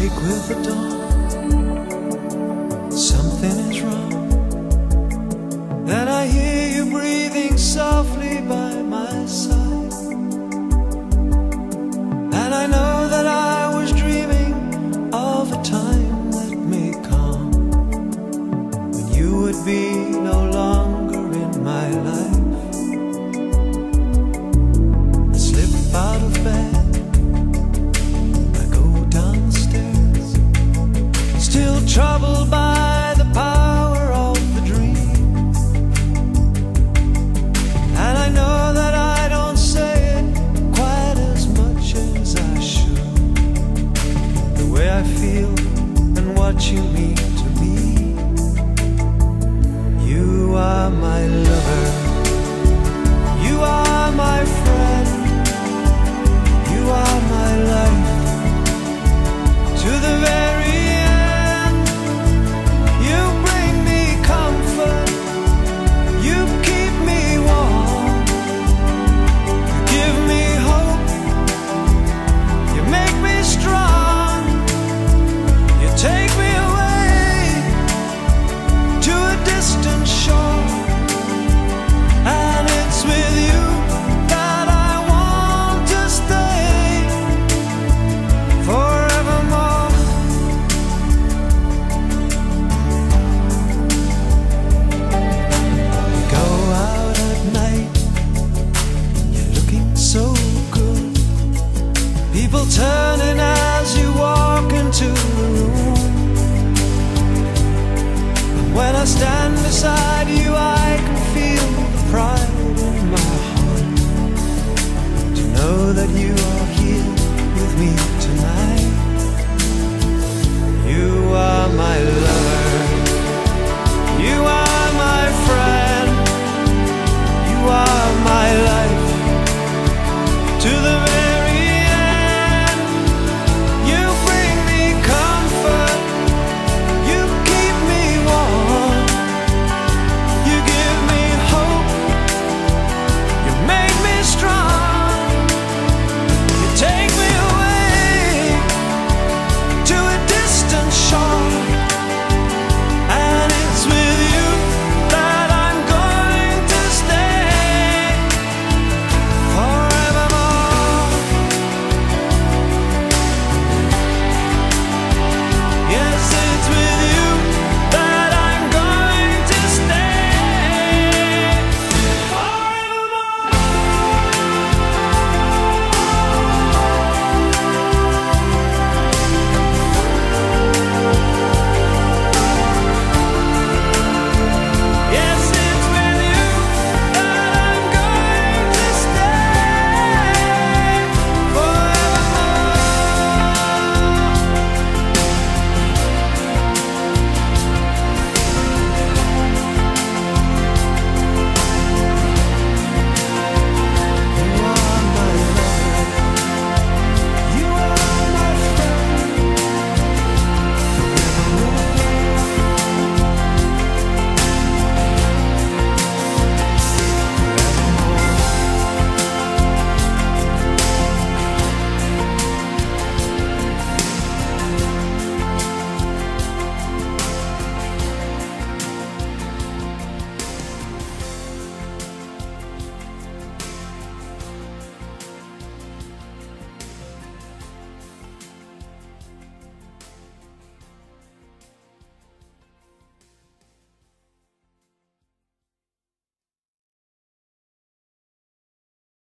awake with the dawn. touching me stand beside you.